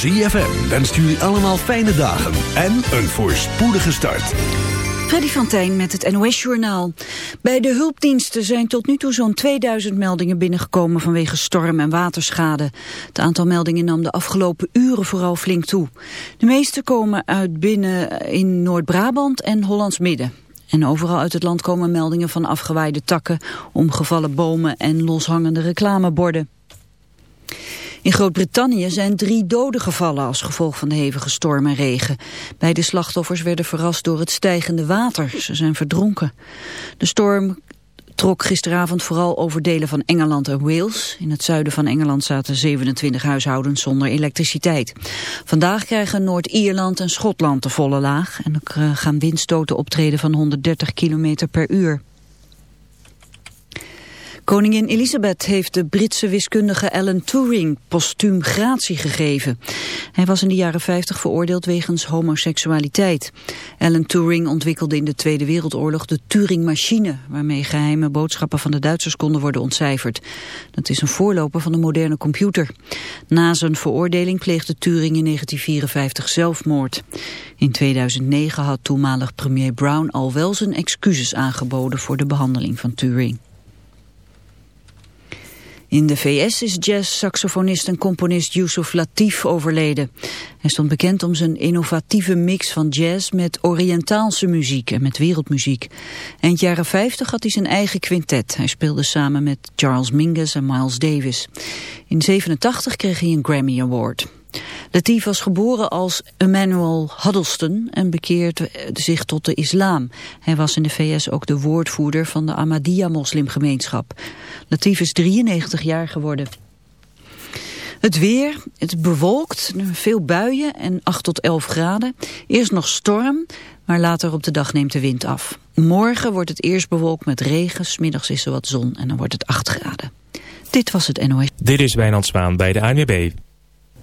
ZFM wenst jullie allemaal fijne dagen en een voorspoedige start. Freddy van Tijn met het NOS-journaal. Bij de hulpdiensten zijn tot nu toe zo'n 2000 meldingen binnengekomen vanwege storm- en waterschade. Het aantal meldingen nam de afgelopen uren vooral flink toe. De meeste komen uit binnen in Noord-Brabant en Hollands Midden. En overal uit het land komen meldingen van afgewaaide takken, omgevallen bomen en loshangende reclameborden. In Groot-Brittannië zijn drie doden gevallen als gevolg van de hevige storm en regen. Beide slachtoffers werden verrast door het stijgende water. Ze zijn verdronken. De storm trok gisteravond vooral over delen van Engeland en Wales. In het zuiden van Engeland zaten 27 huishoudens zonder elektriciteit. Vandaag krijgen Noord-Ierland en Schotland de volle laag... en er gaan windstoten optreden van 130 km per uur. Koningin Elisabeth heeft de Britse wiskundige Alan Turing postuum gratie gegeven. Hij was in de jaren 50 veroordeeld wegens homoseksualiteit. Alan Turing ontwikkelde in de Tweede Wereldoorlog de Turing-machine... waarmee geheime boodschappen van de Duitsers konden worden ontcijferd. Dat is een voorloper van de moderne computer. Na zijn veroordeling pleegde Turing in 1954 zelfmoord. In 2009 had toenmalig premier Brown al wel zijn excuses aangeboden... voor de behandeling van Turing. In de VS is jazz-saxofonist en componist Yusuf Latif overleden. Hij stond bekend om zijn innovatieve mix van jazz met Oriëntaalse muziek en met wereldmuziek. Eind jaren 50 had hij zijn eigen quintet. Hij speelde samen met Charles Mingus en Miles Davis. In 87 kreeg hij een Grammy Award. Latif was geboren als Emmanuel Huddleston en bekeerde zich tot de islam. Hij was in de VS ook de woordvoerder van de Ahmadiyya-moslimgemeenschap. Latif is 93 jaar geworden. Het weer, het bewolkt, veel buien en 8 tot 11 graden. Eerst nog storm, maar later op de dag neemt de wind af. Morgen wordt het eerst bewolkt met regen, smiddags is er wat zon en dan wordt het 8 graden. Dit was het NOS. Dit is Wijnand Spaan bij de ANWB.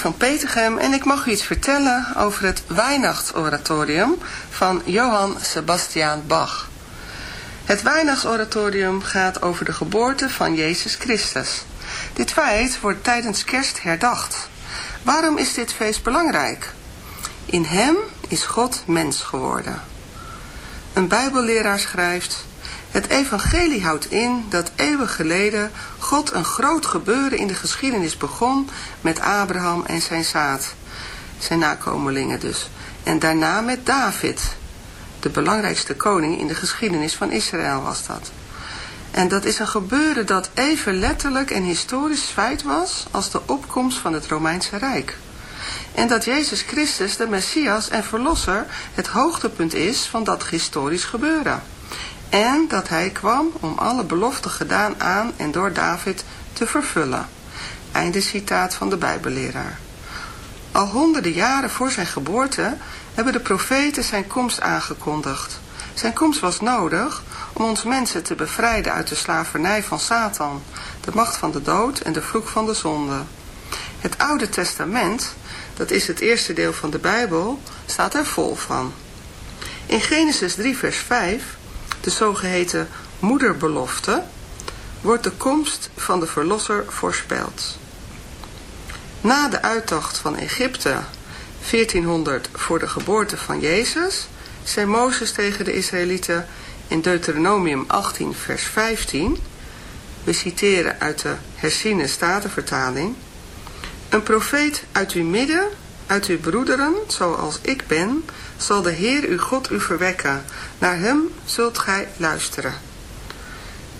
van Petergem en ik mag u iets vertellen over het Weihnachtsoratorium van Johann Sebastian Bach. Het Weihnachtsoratorium gaat over de geboorte van Jezus Christus. Dit feit wordt tijdens kerst herdacht. Waarom is dit feest belangrijk? In hem is God mens geworden. Een bijbelleraar schrijft... Het evangelie houdt in dat eeuwen geleden God een groot gebeuren in de geschiedenis begon met Abraham en zijn zaad, zijn nakomelingen dus, en daarna met David. De belangrijkste koning in de geschiedenis van Israël was dat. En dat is een gebeuren dat even letterlijk en historisch feit was als de opkomst van het Romeinse Rijk. En dat Jezus Christus, de Messias en Verlosser, het hoogtepunt is van dat historisch gebeuren. En dat hij kwam om alle beloften gedaan aan en door David te vervullen. Einde citaat van de Bijbelleraar. Al honderden jaren voor zijn geboorte hebben de profeten zijn komst aangekondigd. Zijn komst was nodig om ons mensen te bevrijden uit de slavernij van Satan, de macht van de dood en de vloek van de zonde. Het Oude Testament, dat is het eerste deel van de Bijbel, staat er vol van. In Genesis 3 vers 5 de zogeheten moederbelofte, wordt de komst van de verlosser voorspeld. Na de uittocht van Egypte, 1400 voor de geboorte van Jezus, zei Mozes tegen de Israëlieten in Deuteronomium 18 vers 15, we citeren uit de herziene statenvertaling, een profeet uit uw midden, uit uw broederen, zoals ik ben, zal de Heer uw God u verwekken. Naar hem zult gij luisteren.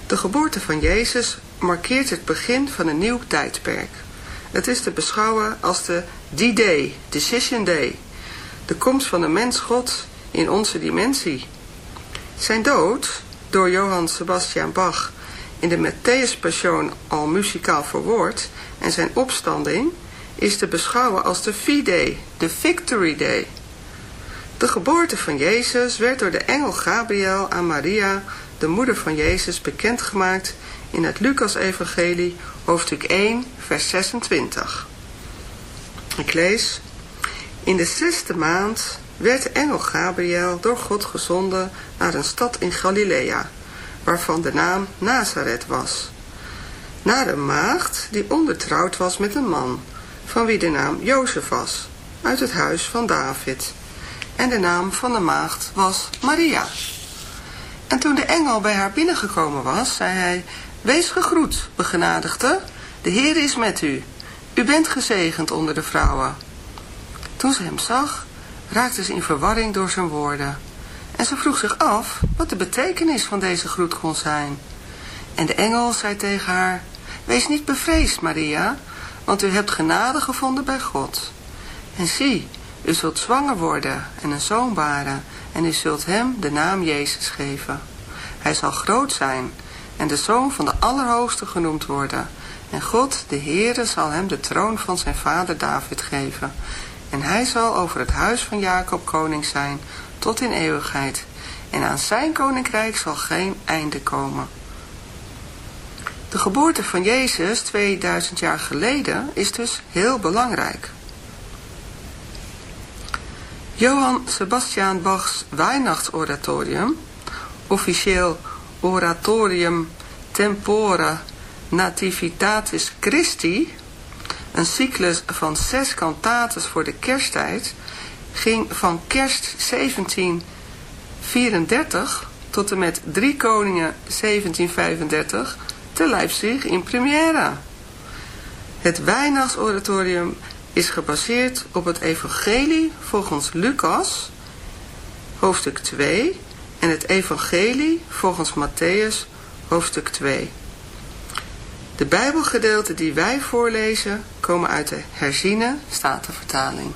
De geboorte van Jezus markeert het begin van een nieuw tijdperk. Het is te beschouwen als de D-Day, Decision Day. De komst van de mens God in onze dimensie. Zijn dood, door Johann Sebastian Bach in de Matthäus Passion al muzikaal verwoord, en zijn opstanding, is te beschouwen als de V-Day, de Victory Day. De geboorte van Jezus werd door de engel Gabriel aan Maria, de moeder van Jezus, bekendgemaakt in het Lucas-evangelie, hoofdstuk 1, vers 26. Ik lees, In de zesde maand werd de engel Gabriel door God gezonden naar een stad in Galilea, waarvan de naam Nazareth was. Naar een maagd die ondertrouwd was met een man, van wie de naam Jozef was, uit het huis van David en de naam van de maagd was Maria. En toen de engel bij haar binnengekomen was, zei hij, Wees gegroet, begenadigde, de Heer is met u. U bent gezegend onder de vrouwen. Toen ze hem zag, raakte ze in verwarring door zijn woorden. En ze vroeg zich af wat de betekenis van deze groet kon zijn. En de engel zei tegen haar, Wees niet bevreesd, Maria, want u hebt genade gevonden bij God. En zie, u zult zwanger worden en een zoon baren en u zult hem de naam Jezus geven. Hij zal groot zijn en de zoon van de Allerhoogste genoemd worden En God, de Heere, zal hem de troon van zijn vader David geven. En hij zal over het huis van Jacob koning zijn, tot in eeuwigheid. En aan zijn koninkrijk zal geen einde komen. De geboorte van Jezus 2000 jaar geleden is dus heel belangrijk. Johann Sebastian Bachs Weihnachtsoratorium, officieel Oratorium Tempora Nativitatis Christi, een cyclus van zes kantates voor de kersttijd, ging van kerst 1734 tot en met drie koningen 1735 te Leipzig in première. Het Weihnachtsoratorium is gebaseerd op het evangelie volgens Lucas, hoofdstuk 2, en het evangelie volgens Matthäus, hoofdstuk 2. De bijbelgedeelten die wij voorlezen komen uit de herziene statenvertaling.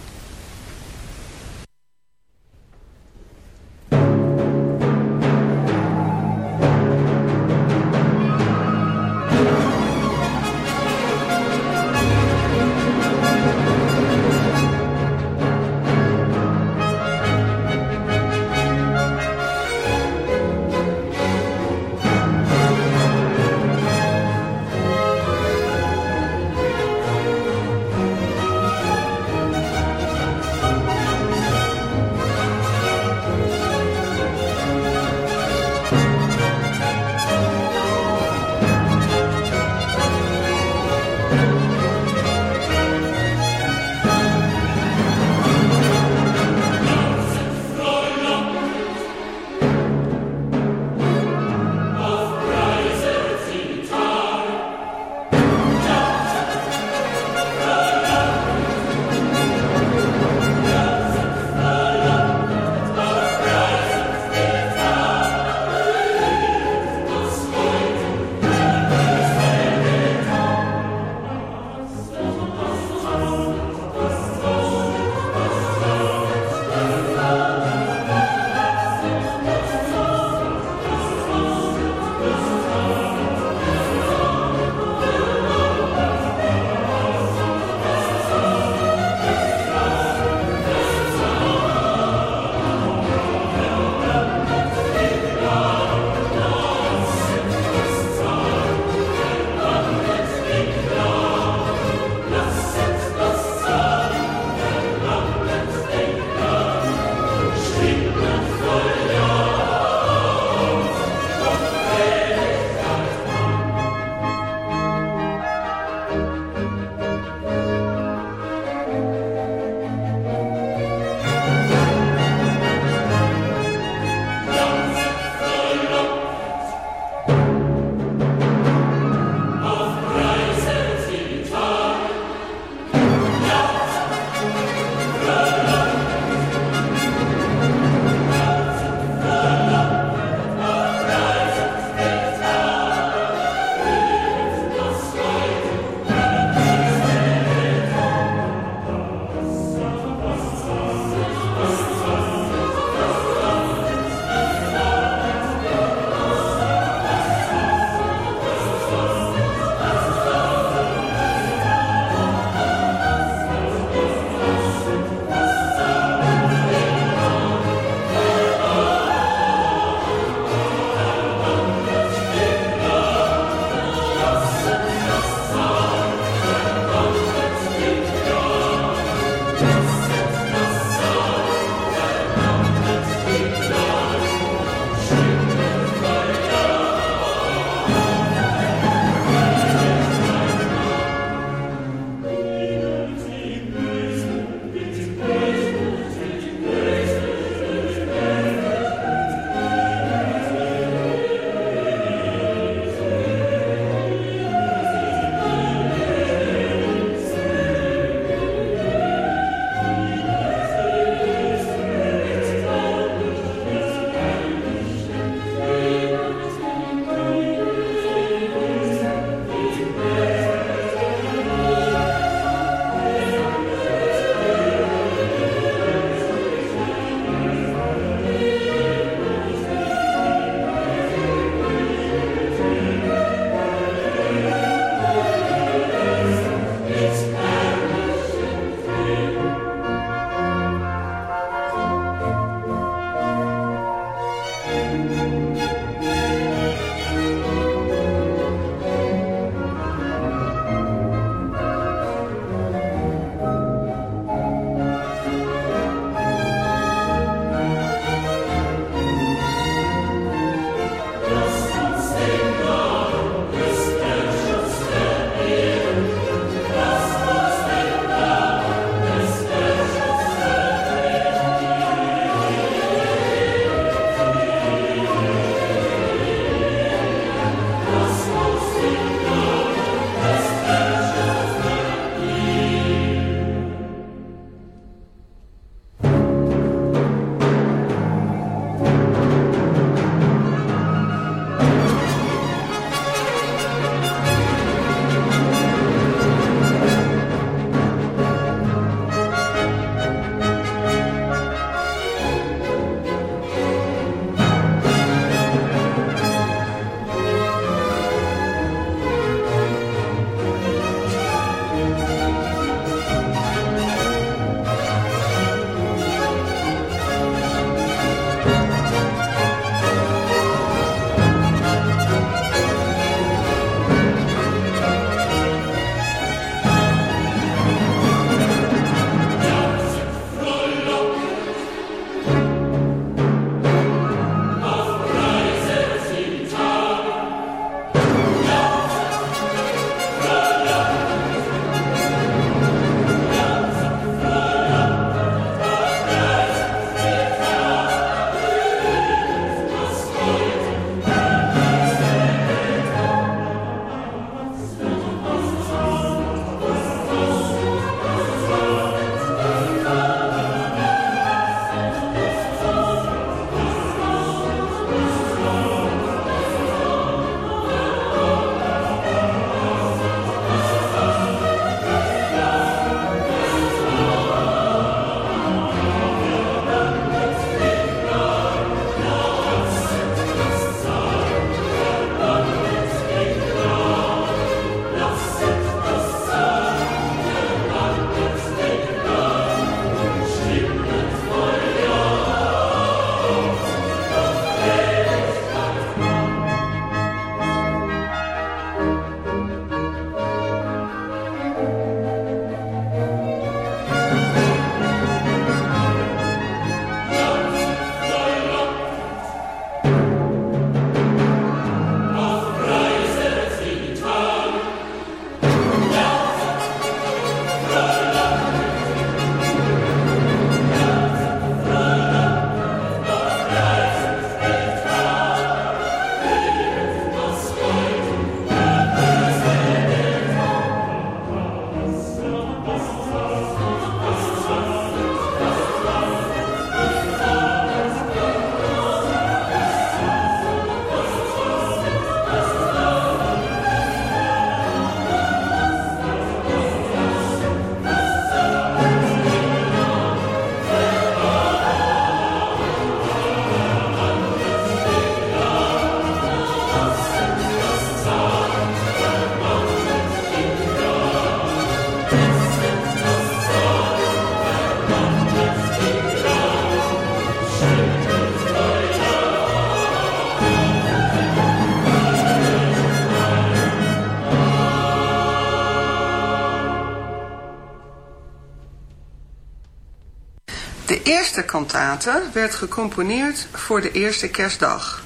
Kantate werd gecomponeerd voor de eerste kerstdag.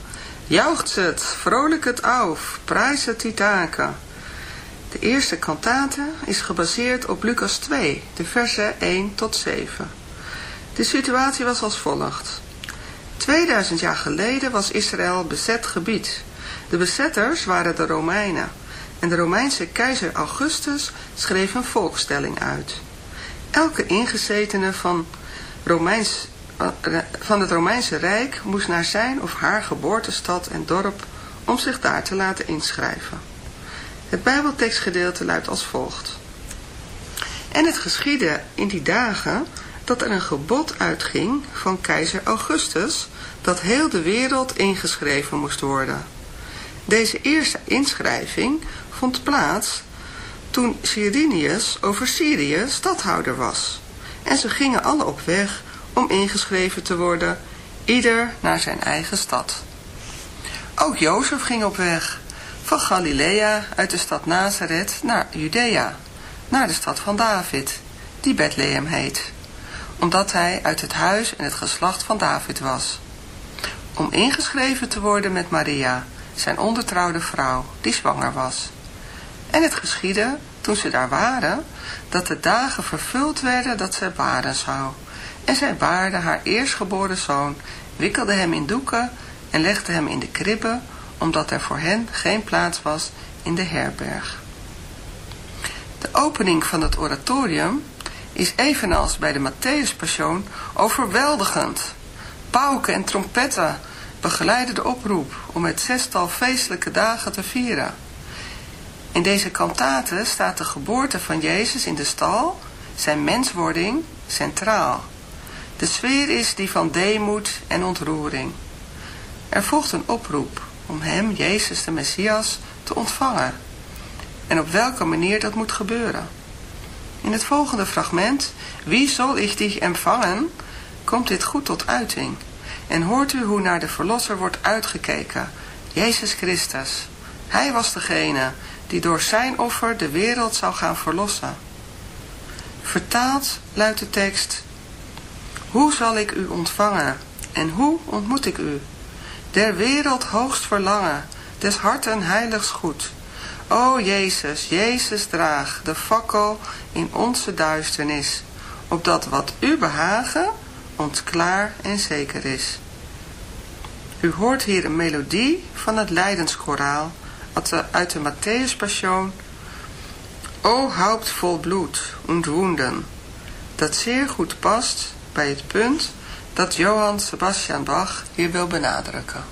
Juicht het, vrolijk het auf, prijs het taken. De eerste kantate is gebaseerd op Lucas 2, de versen 1 tot 7. De situatie was als volgt. 2000 jaar geleden was Israël bezet gebied. De bezetters waren de Romeinen. En de Romeinse keizer Augustus schreef een volkstelling uit. Elke ingezetene van, Romeins, van het Romeinse Rijk moest naar zijn of haar geboortestad en dorp om zich daar te laten inschrijven. Het Bijbeltekstgedeelte luidt als volgt. En het geschiedde in die dagen dat er een gebod uitging van keizer Augustus dat heel de wereld ingeschreven moest worden. Deze eerste inschrijving vond plaats toen Cyrenius over Syrië stadhouder was. En ze gingen alle op weg om ingeschreven te worden, ieder naar zijn eigen stad. Ook Jozef ging op weg, van Galilea uit de stad Nazareth naar Judea, naar de stad van David, die Bethlehem heet, omdat hij uit het huis en het geslacht van David was. Om ingeschreven te worden met Maria, zijn ondertrouwde vrouw, die zwanger was. En het geschiedde, toen ze daar waren, dat de dagen vervuld werden dat zij baren zou. En zij baarde haar eerstgeboren zoon, wikkelde hem in doeken en legde hem in de kribbe, omdat er voor hen geen plaats was in de herberg. De opening van het oratorium is evenals bij de Matthäus-passion overweldigend. Pauken en trompetten begeleiden de oproep om het zestal feestelijke dagen te vieren. In deze kantate staat de geboorte van Jezus in de stal, zijn menswording, centraal. De sfeer is die van deemoed en ontroering. Er volgt een oproep om hem, Jezus de Messias, te ontvangen. En op welke manier dat moet gebeuren. In het volgende fragment, Wie zal ik dich empfangen, komt dit goed tot uiting. En hoort u hoe naar de Verlosser wordt uitgekeken, Jezus Christus. Hij was degene die door zijn offer de wereld zou gaan verlossen. Vertaald luidt de tekst, Hoe zal ik u ontvangen en hoe ontmoet ik u? Der wereld hoogst verlangen, des harten heiligs goed. O Jezus, Jezus draag de fakkel in onze duisternis, opdat wat u behagen ons klaar en zeker is. U hoort hier een melodie van het Leidenskoraal uit de Matthäus Passion. O Haupt vol bloed und dat zeer goed past bij het punt dat Johann Sebastian Bach hier wil benadrukken.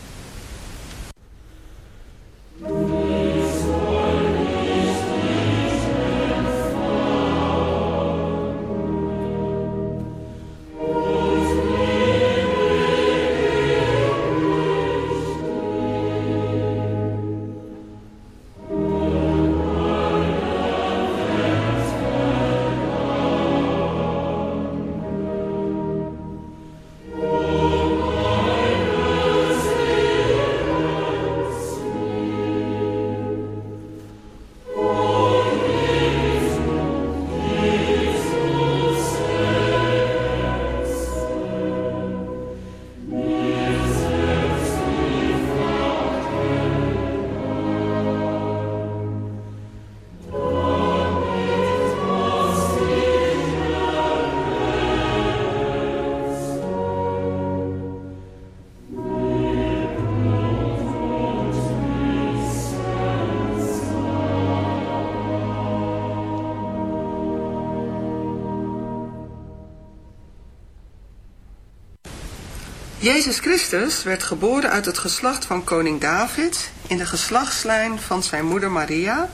Jezus Christus werd geboren uit het geslacht van koning David in de geslachtslijn van zijn moeder Maria,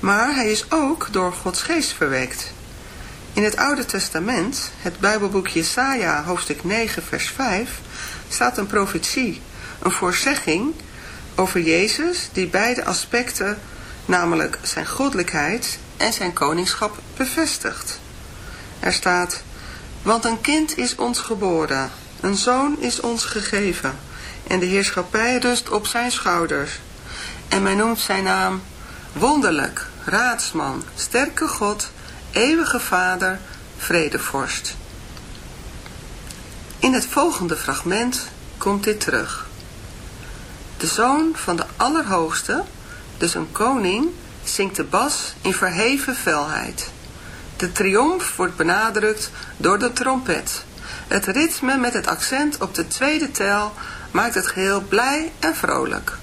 maar hij is ook door Gods geest verwekt. In het Oude Testament, het Bijbelboek Jesaja hoofdstuk 9 vers 5, staat een profetie, een voorzegging over Jezus die beide aspecten, namelijk zijn goddelijkheid en zijn koningschap, bevestigt. Er staat, want een kind is ons geboren, Een zoon is ons gegeven en de heerschappij rust op zijn schouders. En men noemt zijn naam wonderlijk, raadsman, sterke God, eeuwige vader, vredevorst. In het volgende fragment komt dit terug. De zoon van de Allerhoogste, dus een koning, zingt de bas in verheven felheid. De triomf wordt benadrukt door de trompet. Het ritme met het accent op de tweede tel maakt het geheel blij en vrolijk.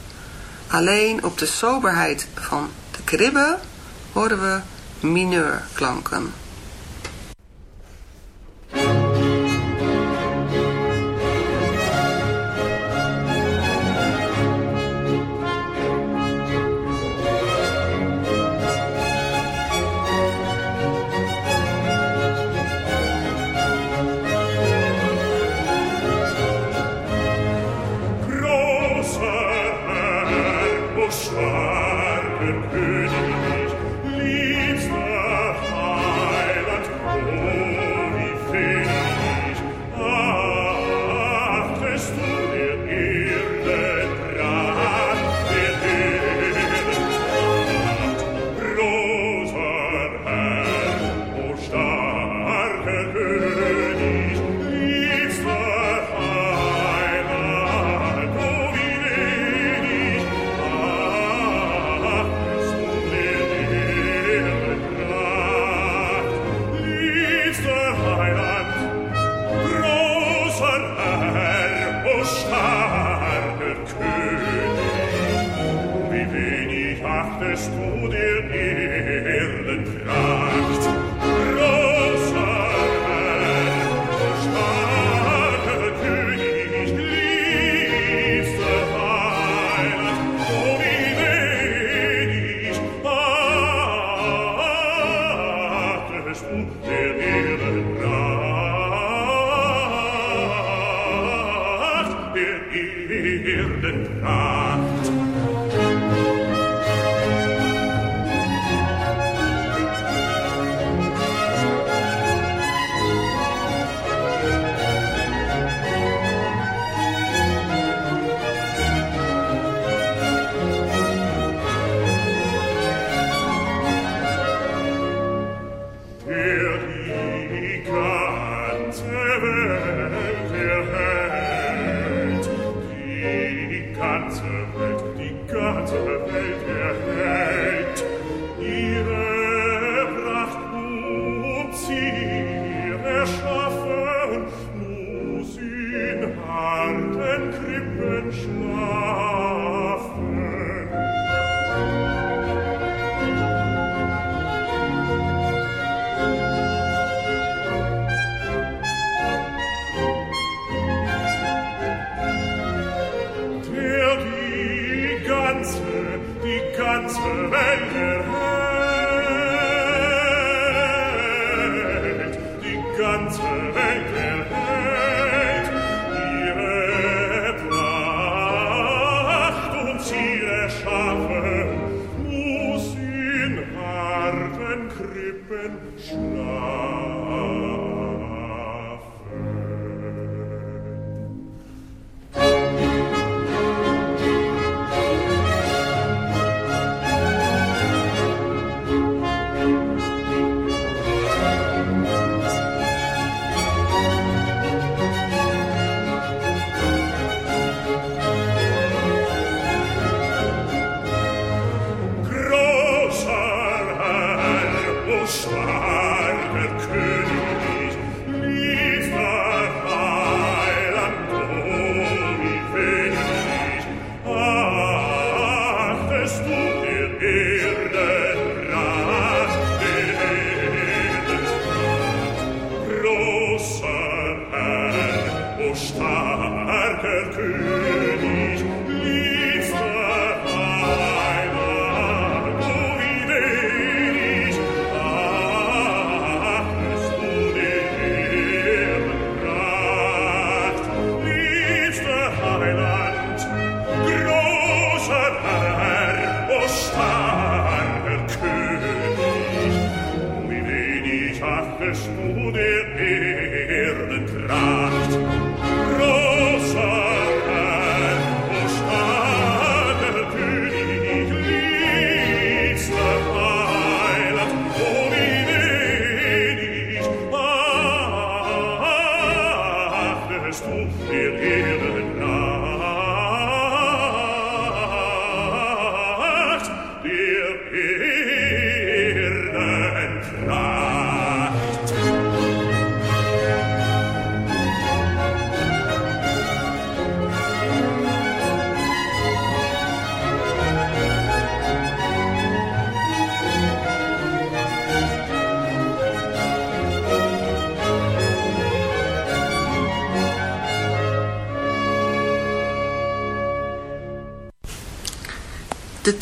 Alleen op de soberheid van de kribbe horen we mineurklanken.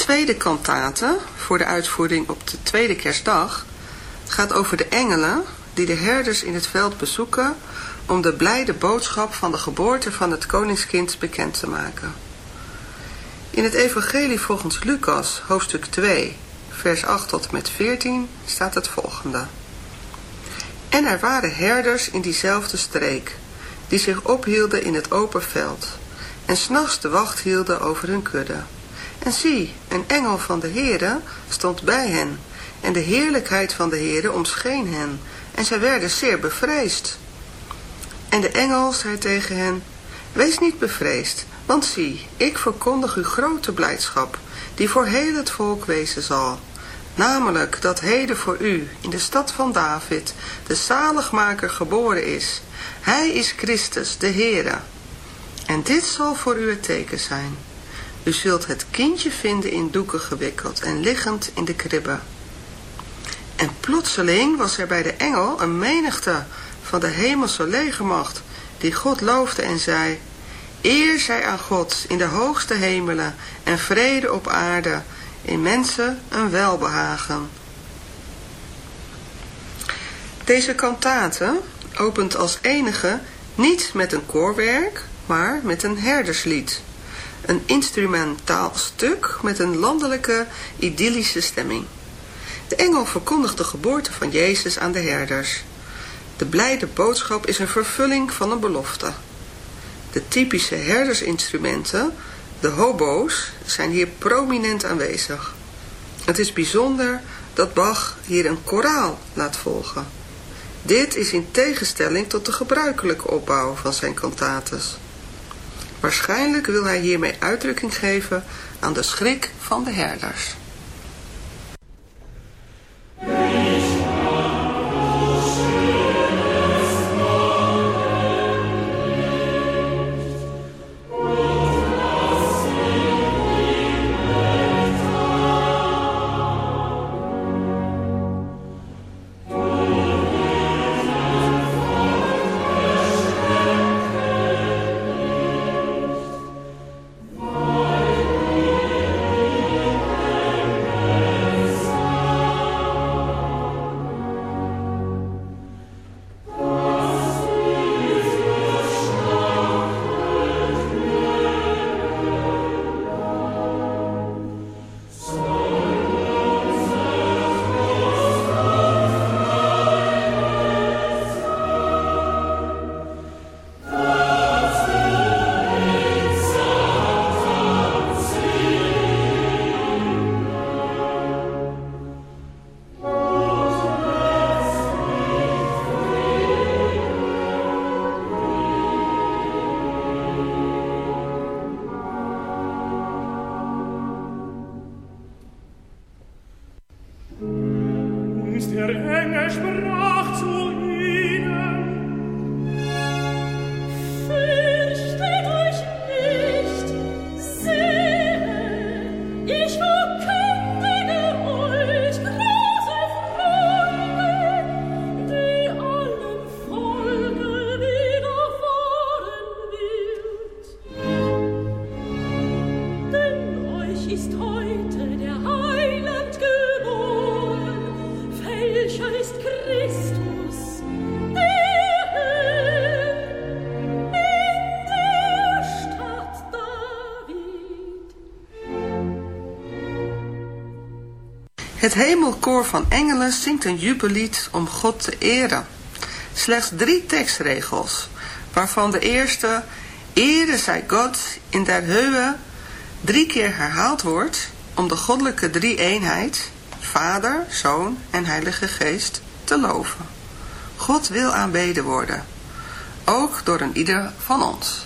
Tweede kantate, voor de uitvoering op de tweede kerstdag, gaat over de engelen die de herders in het veld bezoeken om de blijde boodschap van de geboorte van het koningskind bekend te maken. In het evangelie volgens Lucas, hoofdstuk 2, vers 8 tot met 14, staat het volgende. En er waren herders in diezelfde streek, die zich ophielden in het open veld, en s'nachts de wacht hielden over hun kudde. En zie, een engel van de Heere stond bij hen, en de heerlijkheid van de Heere omscheen hen, en zij werden zeer bevreesd. En de engel zei tegen hen, Wees niet bevreesd, want zie, ik verkondig u grote blijdschap, die voor heel het volk wezen zal. Namelijk dat heden voor u, in de stad van David, de zaligmaker geboren is. Hij is Christus, de Heere. En dit zal voor u het teken zijn. U zult het kindje vinden in doeken gewikkeld en liggend in de kribbe. En plotseling was er bij de engel een menigte van de hemelse legermacht, die God loofde en zei, Eer zij aan God in de hoogste hemelen en vrede op aarde, in mensen een welbehagen. Deze kantate opent als enige niet met een koorwerk, maar met een herderslied. Een instrumentaal stuk met een landelijke, idyllische stemming. De engel verkondigt de geboorte van Jezus aan de herders. De blijde boodschap is een vervulling van een belofte. De typische herdersinstrumenten, de hobo's, zijn hier prominent aanwezig. Het is bijzonder dat Bach hier een koraal laat volgen. Dit is in tegenstelling tot de gebruikelijke opbouw van zijn kantates. Waarschijnlijk wil hij hiermee uitdrukking geven aan de schrik van de herders. Het hemelkoor van engelen zingt een jubellied om God te eren. Slechts drie tekstregels, waarvan de eerste, Ere zij God in der Höhe, drie keer herhaald wordt om de goddelijke drie-eenheid, Vader, Zoon en Heilige Geest, te loven. God wil aanbeden worden, ook door een ieder van ons.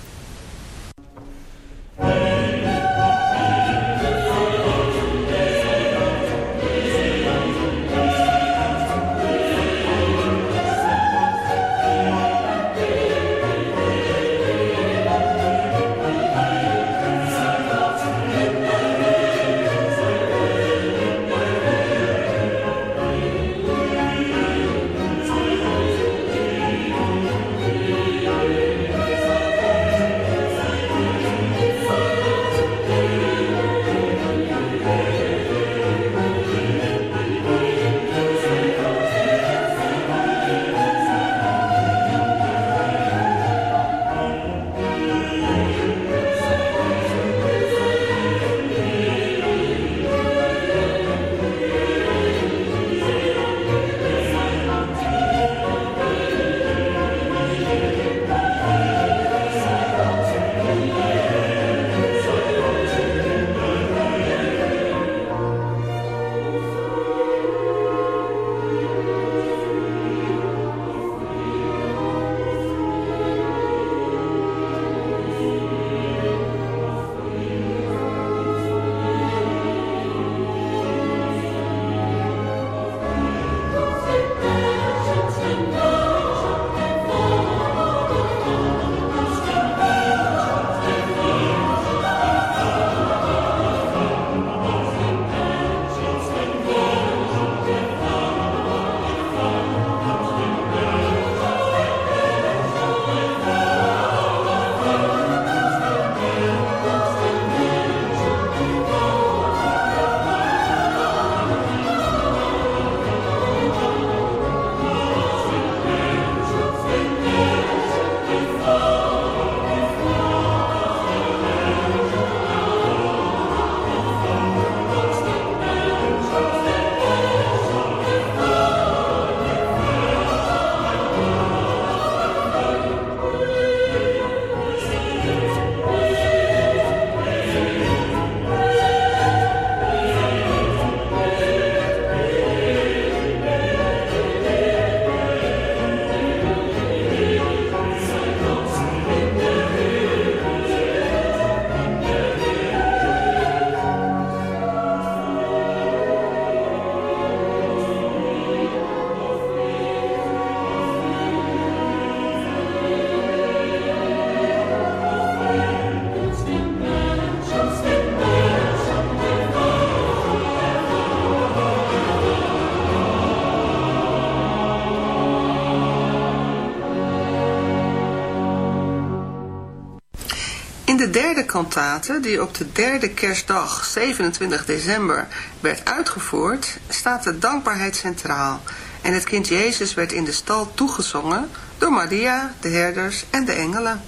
Derde kantate, die op de derde kerstdag, 27 december, werd uitgevoerd, staat de dankbaarheid centraal. En het kind Jezus werd in de stal toegezongen door Maria, de herders en de engelen.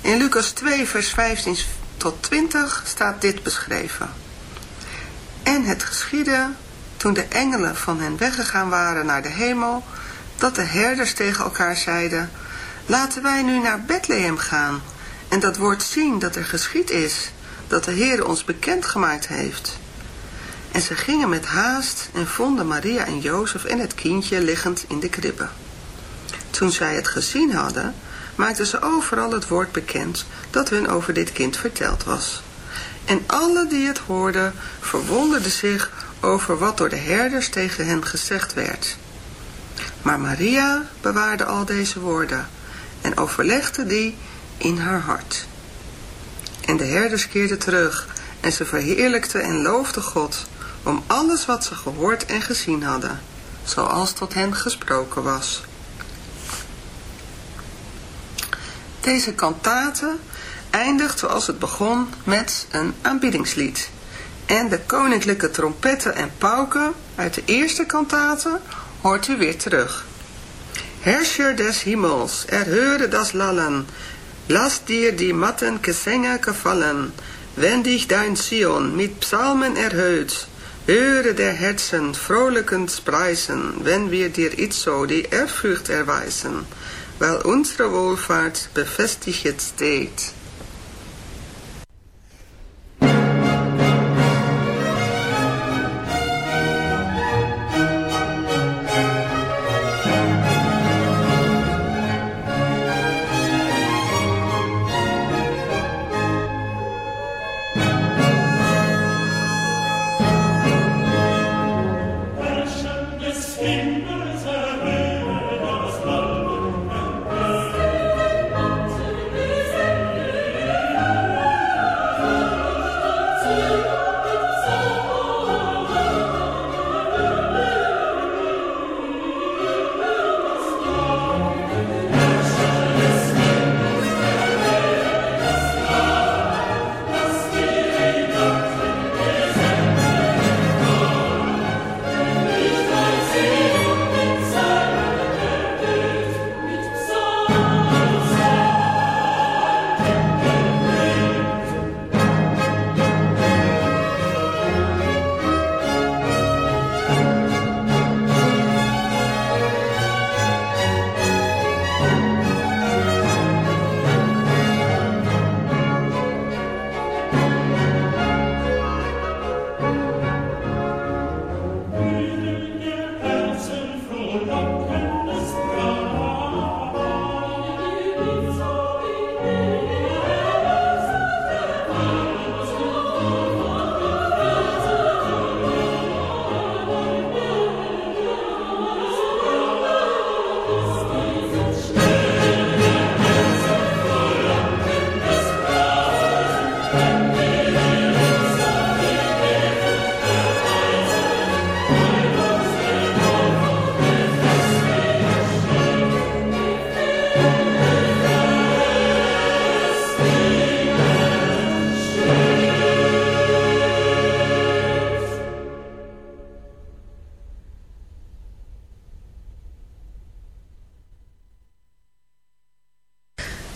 In Lucas 2, vers 15 tot 20 staat dit beschreven. En het geschiedde, toen de engelen van hen weggegaan waren naar de hemel, dat de herders tegen elkaar zeiden, laten wij nu naar Bethlehem gaan en dat woord zien dat er geschied is, dat de Heer ons bekendgemaakt heeft. En ze gingen met haast en vonden Maria en Jozef en het kindje liggend in de kribbe. Toen zij het gezien hadden, maakten ze overal het woord bekend dat hun over dit kind verteld was. En alle die het hoorden, verwonderden zich over wat door de herders tegen hen gezegd werd. Maar Maria bewaarde al deze woorden en overlegde die in haar hart. En de herders keerden terug en ze verheerlijkten en loofden God om alles wat ze gehoord en gezien hadden, zoals tot hen gesproken was. Deze kantate eindigt zoals het begon met een aanbiddingslied. En de koninklijke trompetten en pauken uit de eerste kantate hoort u weer terug. Herrscher des Himmels, erhöre das Lallen, lass dir die matten Gesänge gefallen, wenn dich dein Zion mit Psalmen erhöht, höre der Herzen frohlichend preisen, wenn wir dir itzo die Ehrfurcht erweisen, weil unsere Wohlfahrt befestigt steht.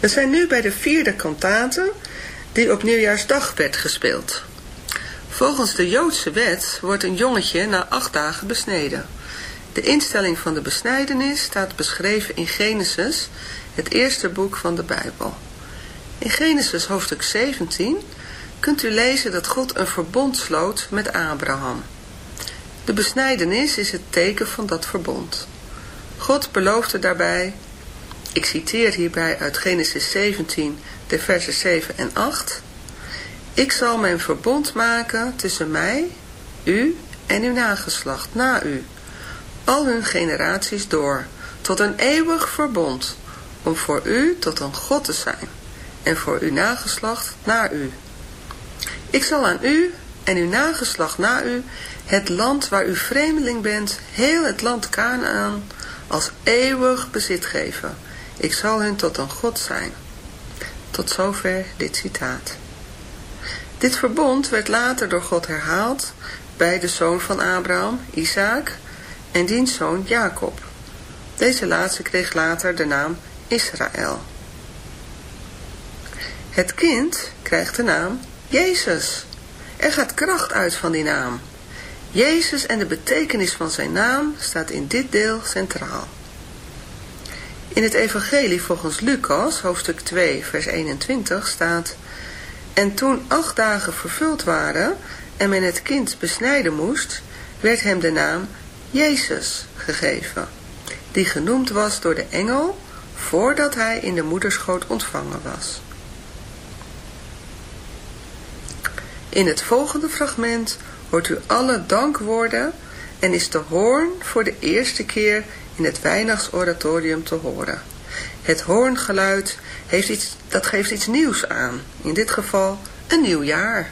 We zijn nu bij de vierde kantate die op nieuwjaarsdag werd gespeeld. Volgens de Joodse wet wordt een jongetje na acht dagen besneden. De instelling van de besnijdenis staat beschreven in Genesis, het eerste boek van de Bijbel. In Genesis hoofdstuk 17 kunt u lezen dat God een verbond sloot met Abraham. De besnijdenis is het teken van dat verbond. God beloofde daarbij, ik citeer hierbij uit Genesis 17, de versen 7 en 8, Ik zal mijn verbond maken tussen mij, u en uw nageslacht na u, al hun generaties door, tot een eeuwig verbond, om voor u tot een God te zijn, en voor uw nageslacht na u. Ik zal aan u en uw nageslacht na u het land waar u vreemdeling bent, heel het land Canaan, als eeuwig bezit geven. Ik zal hun tot een God zijn. Tot zover dit citaat. Dit verbond werd later door God herhaald bij de zoon van Abraham, Isaac, en diens zoon Jacob. Deze laatste kreeg later de naam Israël. Het kind krijgt de naam Jezus. Er gaat kracht uit van die naam. Jezus en de betekenis van zijn naam staat in dit deel centraal. In het evangelie volgens Lucas, hoofdstuk 2, vers 21, staat... En toen acht dagen vervuld waren en men het kind besnijden moest, werd hem de naam Jezus gegeven, die genoemd was door de engel voordat hij in de moederschoot ontvangen was. In het volgende fragment hoort u alle dankwoorden en is de hoorn voor de eerste keer in het Weihnachtsoratorium te horen. Het hoorngeluid heeft iets, dat geeft iets nieuws aan, in dit geval een nieuw jaar.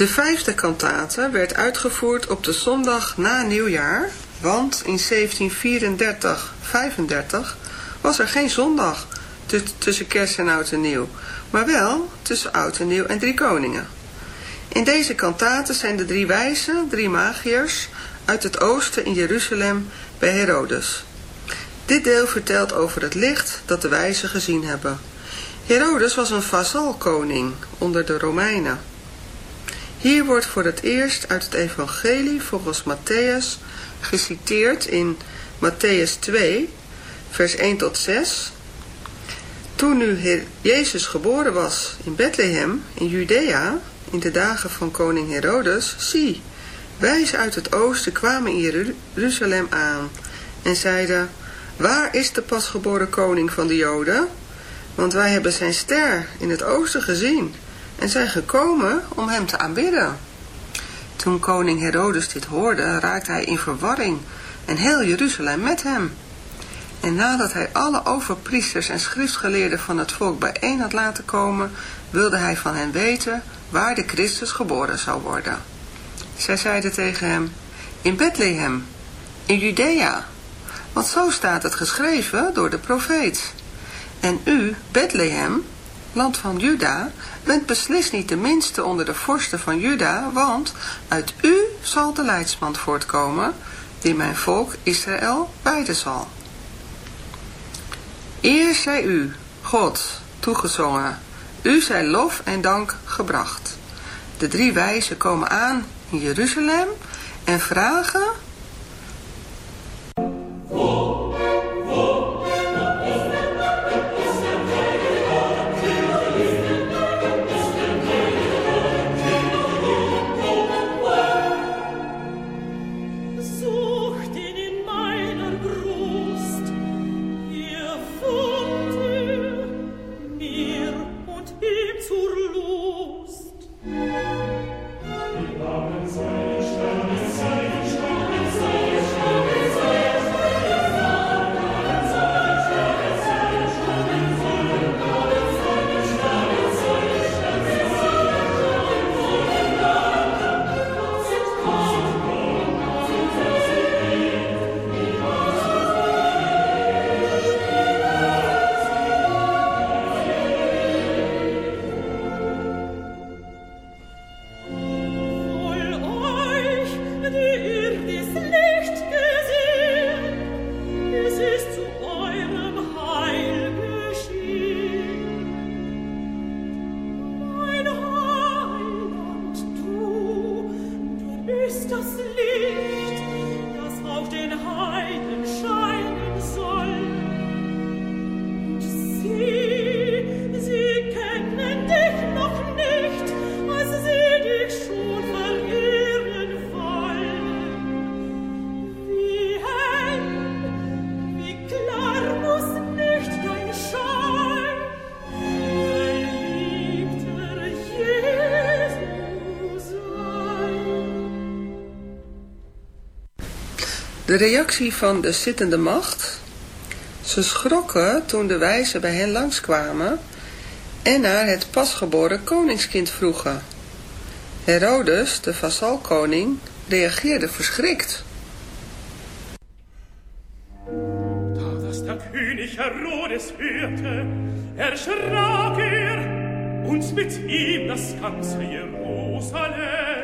De vijfde kantate werd uitgevoerd op de zondag na nieuwjaar, want in 1734-35 was er geen zondag tu- tussen kerst en oud en nieuw, maar wel tussen oud en nieuw en drie koningen. In deze kantate zijn de drie wijzen, drie magiërs, uit het oosten in Jeruzalem bij Herodes. Dit deel vertelt over het licht dat de wijzen gezien hebben. Herodes was een vazalkoning onder de Romeinen. Hier wordt voor het eerst uit het evangelie volgens Matthäus geciteerd in Matthäus 2, vers 1 tot 6. Toen nu Jezus geboren was in Bethlehem, in Judea, in de dagen van koning Herodes, zie, wijzen uit het oosten kwamen in Jeru- Jeruzalem aan en zeiden, waar is de pasgeboren koning van de Joden? Want wij hebben zijn ster in het oosten gezien en zijn gekomen om hem te aanbidden. Toen koning Herodes dit hoorde, raakte hij in verwarring en heel Jeruzalem met hem. En nadat hij alle overpriesters en schriftgeleerden van het volk bijeen had laten komen, wilde hij van hen weten waar de Christus geboren zou worden. Zij zeiden tegen hem, in Bethlehem, in Judea, want zo staat het geschreven door de profeet. En u, Bethlehem, land van Juda, bent beslist niet de minste onder de vorsten van Juda, want uit u zal de leidsman voortkomen, die mijn volk Israël wijden zal. Eer zij u, God, toegezongen, u zij lof en dank gebracht. De drie wijzen komen aan in Jeruzalem en vragen de reactie van de zittende macht. Ze schrokken toen de wijzen bij hen langskwamen en naar het pasgeboren koningskind vroegen. Herodes, de vazalkoning, reageerde verschrikt. Als der König Herodes hörte, erschrak er und mit ihm das ganze Jerusalem.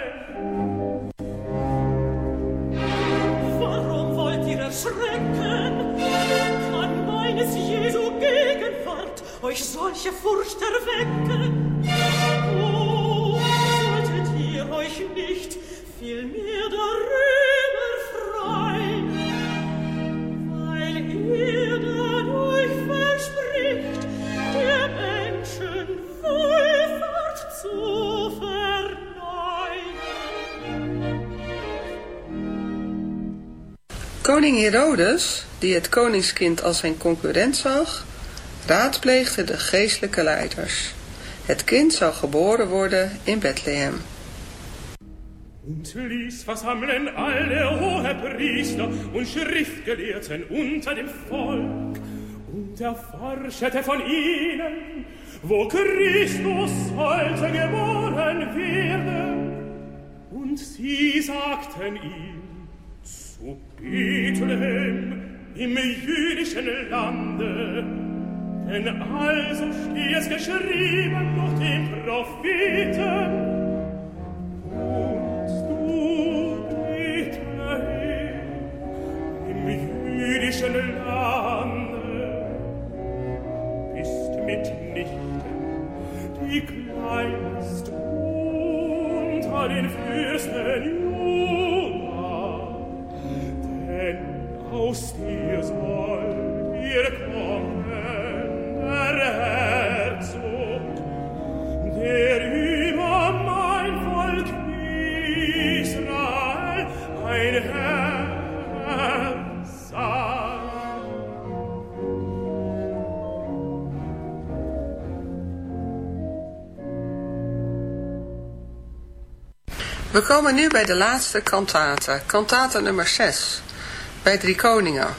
Solche Furcht erwecken? Oh, solltet ihr euch nicht vielmehr darüber freuen? Weil ihr dadurch verspricht, der Menschen Wohlfahrt zu. Koning Herodes, die het koningskind als zijn concurrent zag, raadpleegde de geestelijke leiders. Het kind zou geboren worden in Bethlehem. Und ließ versammeln alle hohe Priester und Schriftgelehrten unter dem Volk und erforschete von ihnen, wo Christus sollte geboren werden. Und sie sagten ihm, zu Bethlehem im jüdischen Lande, denn also steht es geschrieben durch den Propheten, und du, Bethlehem, im jüdischen Lande, bist mitnichten die kleinste unter den Fürsten Juda, denn aus dir soll dir We komen nu bij de laatste kantate, kantate nummer 6, bij Drie Koningen.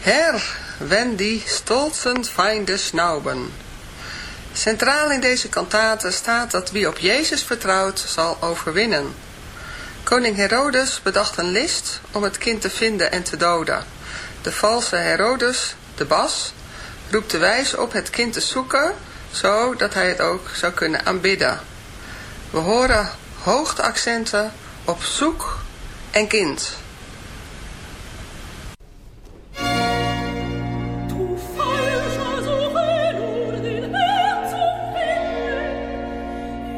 Herr, wenn die stolzen Feinde snauben. Centraal in deze kantate staat dat wie op Jezus vertrouwt, zal overwinnen. Koning Herodes bedacht een list om het kind te vinden en te doden. De valse Herodes, de bas, roept de wijs op het kind te zoeken, zodat hij het ook zou kunnen aanbidden. We horen hoogteaccenten op zoek en kind. Du falscher Suche nur finden.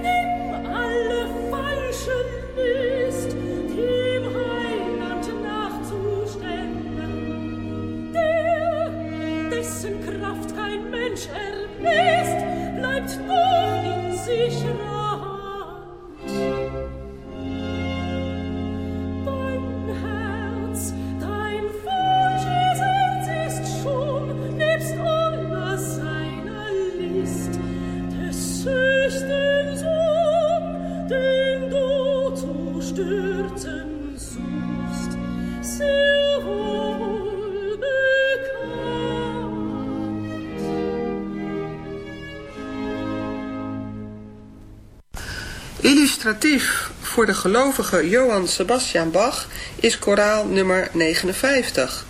Nimm alle falschen List, dem Heiland nachzustellen. Der, dessen Kraft kein Mensch ermisst, bleibt doch in Hand. Illustratief voor de gelovige Johann Sebastian Bach is koraal nummer 59.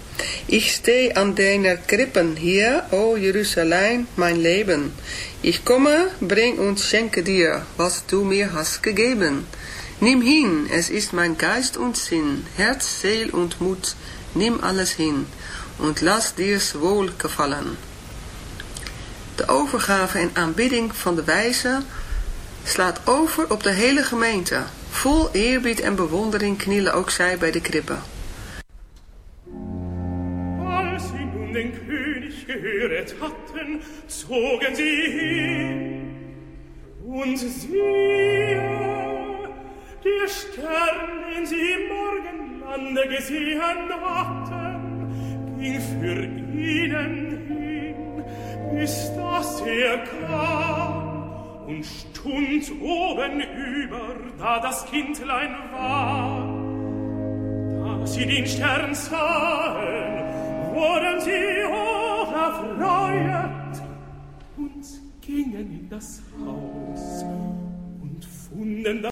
Ich steh an deiner Krippen hier, o Jerusalem, mein Leben. Ich komme, bring und schenke dir, was du mir hast gegeben. Nimm hin, es ist mein Geist und Sinn, Herz, Seel und Mut, nimm alles hin und lass dir's wohl gefallen. De overgave en aanbidding van de wijze slaat over op de hele gemeente. Vol eerbied en bewondering knielen ook zij bij de krippen. Als sie nun den König gehöret hatten, zogen sie hin. Und siehe, der Stern, den sie Morgenlande gesehen hatten, ging für ihnen hin, bis dass er kam und stund oben über, da das Kindlein war. Da sie den Stern sahen, wurden sie hoch erfreut und gingen in das Haus und funden